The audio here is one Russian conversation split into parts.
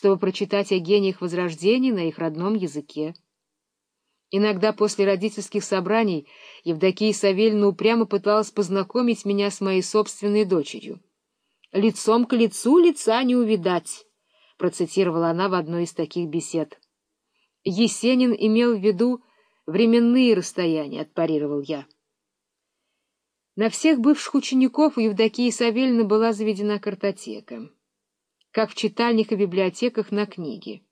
чтобы прочитать о гениях Возрождения на их родном языке. Иногда после родительских собраний Евдокия Савельевна упрямо пыталась познакомить меня с моей собственной дочерью. «Лицом к лицу лица не увидать», — процитировала она в одной из таких бесед. Есенин имел в виду временные расстояния, — отпарировал я. На всех бывших учеников у Евдокии Савельевны была заведена картотека, как в читальнях и библиотеках на книги.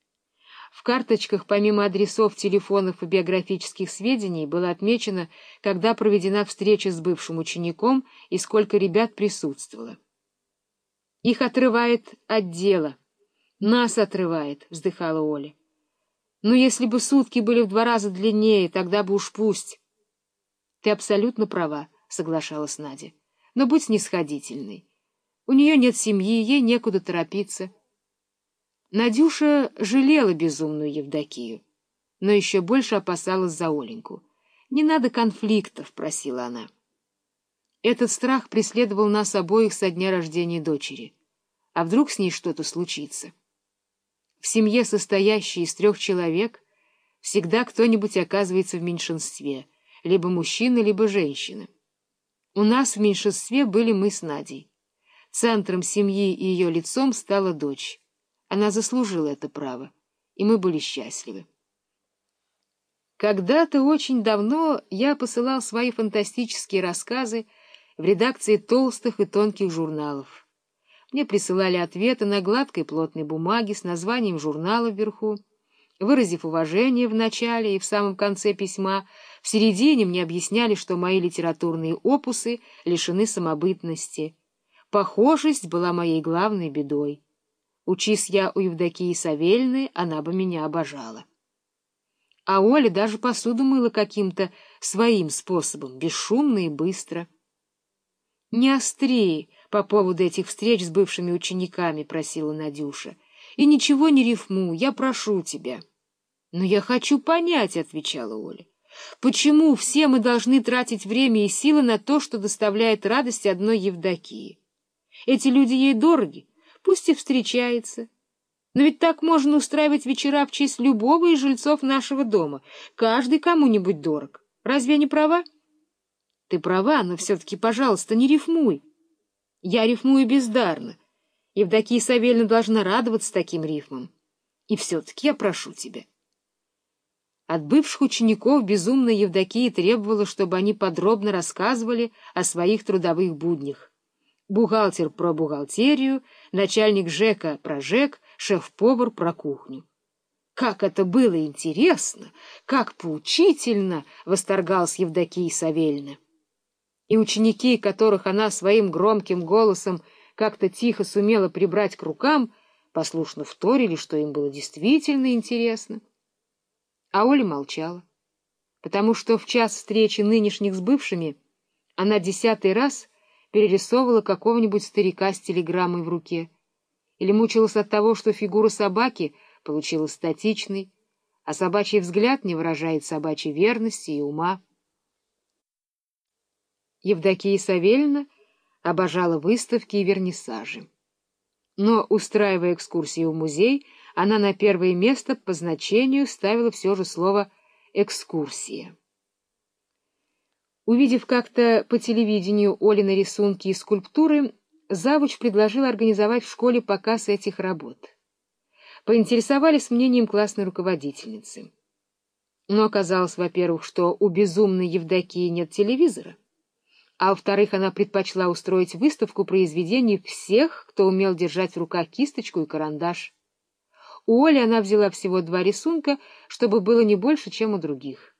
В карточках, помимо адресов, телефонов и биографических сведений, было отмечено, когда проведена встреча с бывшим учеником и сколько ребят присутствовало. «Их отрывает от дела. Нас отрывает», — вздыхала Оля. «Ну, если бы сутки были в два раза длиннее, тогда бы уж пусть». «Ты абсолютно права», — соглашалась Надя. — Но будь снисходительной. У нее нет семьи, ей некуда торопиться. Надюша жалела безумную Евдокию, но еще больше опасалась за Оленьку. — Не надо конфликтов, — просила она. Этот страх преследовал нас обоих со дня рождения дочери. А вдруг с ней что-то случится? В семье, состоящей из трех человек, всегда кто-нибудь оказывается в меньшинстве, либо мужчина, либо женщина. У нас в меньшинстве были мы с Надей. Центром семьи и ее лицом стала дочь. Она заслужила это право, и мы были счастливы. Когда-то очень давно я посылал свои фантастические рассказы в редакции толстых и тонких журналов. Мне присылали ответы на гладкой плотной бумаге с названием журнала вверху, выразив уважение в начале и в самом конце письма, в середине мне объясняли, что мои литературные опусы лишены самобытности. Похожесть была моей главной бедой. Учись я у Евдокии Савельны, она бы меня обожала. А Оля даже посуду мыла каким-то своим способом, бесшумно и быстро. — Не остри по поводу этих встреч с бывшими учениками, — просила Надюша. — И ничего не рифму, я прошу тебя. — Но я хочу понять, — отвечала Оля. Почему все мы должны тратить время и силы на то, что доставляет радость одной Евдокии? Эти люди ей дороги, пусть и встречается. Но ведь так можно устраивать вечера в честь любого из жильцов нашего дома. Каждый кому-нибудь дорог. Разве я не права? Ты права, но все-таки, пожалуйста, не рифмуй. Я рифмую бездарно. Евдокия Савельевна должна радоваться таким рифмам. И все-таки я прошу тебя. От бывших учеников безумная Евдокия требовала, чтобы они подробно рассказывали о своих трудовых буднях. Бухгалтер про бухгалтерию, начальник ЖЭКа про ЖЭК, шеф-повар про кухню. «Как это было интересно! Как поучительно!» — восторгалась Евдокия Савельевна. И ученики, которых она своим громким голосом как-то тихо сумела прибрать к рукам, послушно вторили, что им было действительно интересно. А Оля молчала, потому что в час встречи нынешних с бывшими она десятый раз перерисовывала какого-нибудь старика с телеграммой в руке или мучилась от того, что фигура собаки получилась статичной, а собачий взгляд не выражает собачьей верности и ума. Евдокия Савельевна обожала выставки и вернисажи. Но, устраивая экскурсии в музей, она на первое место по значению ставила все же слово «экскурсия». Увидев как-то по телевидению Олины рисунки и скульптуры, Завуч предложил организовать в школе показ этих работ. Поинтересовались мнением классной руководительницы. Но оказалось, во-первых, что у безумной Евдокии нет телевизора, а во-вторых, она предпочла устроить выставку произведений всех, кто умел держать в руках кисточку и карандаш. У Оли она взяла всего два рисунка, чтобы было не больше, чем у других.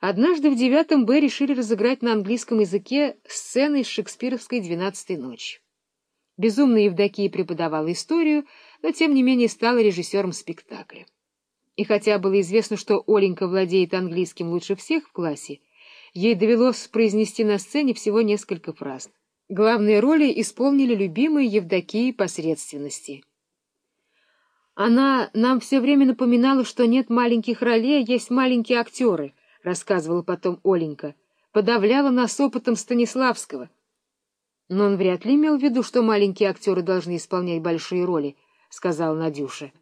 Однажды в девятом Б решили разыграть на английском языке сцены из шекспировской «Двенадцатой ночи». Безумная Евдокия преподавала историю, но тем не менее стала режиссером спектакля. И хотя было известно, что Оленька владеет английским лучше всех в классе, ей довелось произнести на сцене всего несколько фраз. Главные роли исполнили любимые Евдокии посредственности — она нам все время напоминала, что нет маленьких ролей, есть маленькие актеры, — рассказывала потом Оленька. Подавляла нас опытом Станиславского. Но он вряд ли имел в виду, что маленькие актеры должны исполнять большие роли, — сказала Надюша.